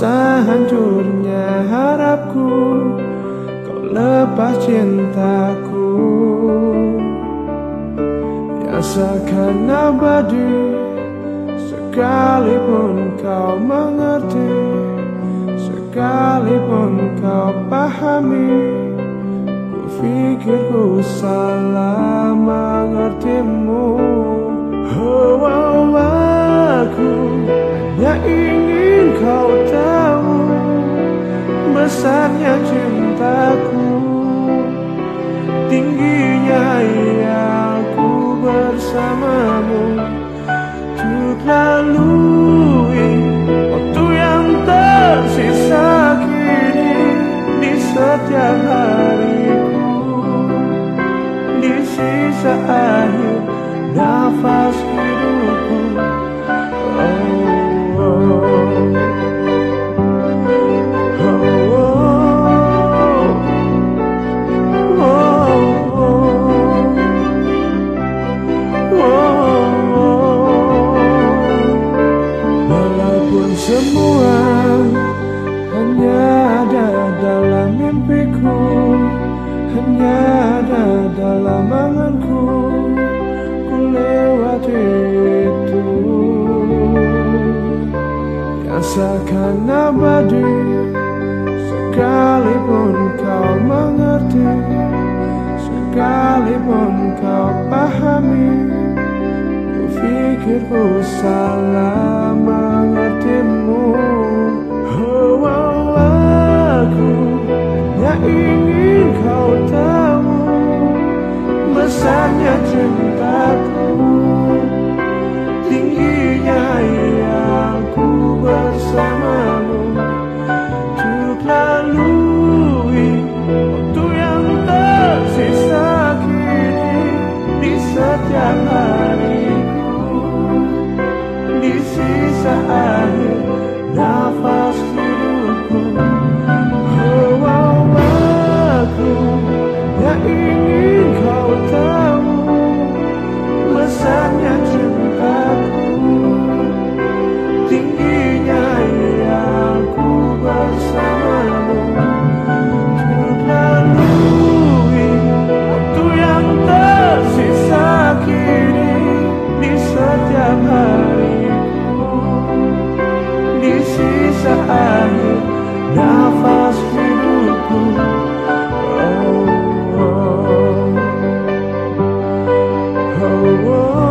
Rasa hancurnya harapku Kau lepas cintaku. Yang seakan abadi Sekalipun kau mengerti Sekalipun kau pahami Ku pikir ku salah lalui waktu yang tersisa kini Di setiap hariku. Di sisa akhir nafas kau mengerti Sekalipun kau pahami Ku pikir ku salah mengertimu. Oh, oh aku ingin kau tahu Besarnya cintaku Tingginya yang ku bersamamu. Cukup lalu zamaniku di sisa akhir nafas whoa.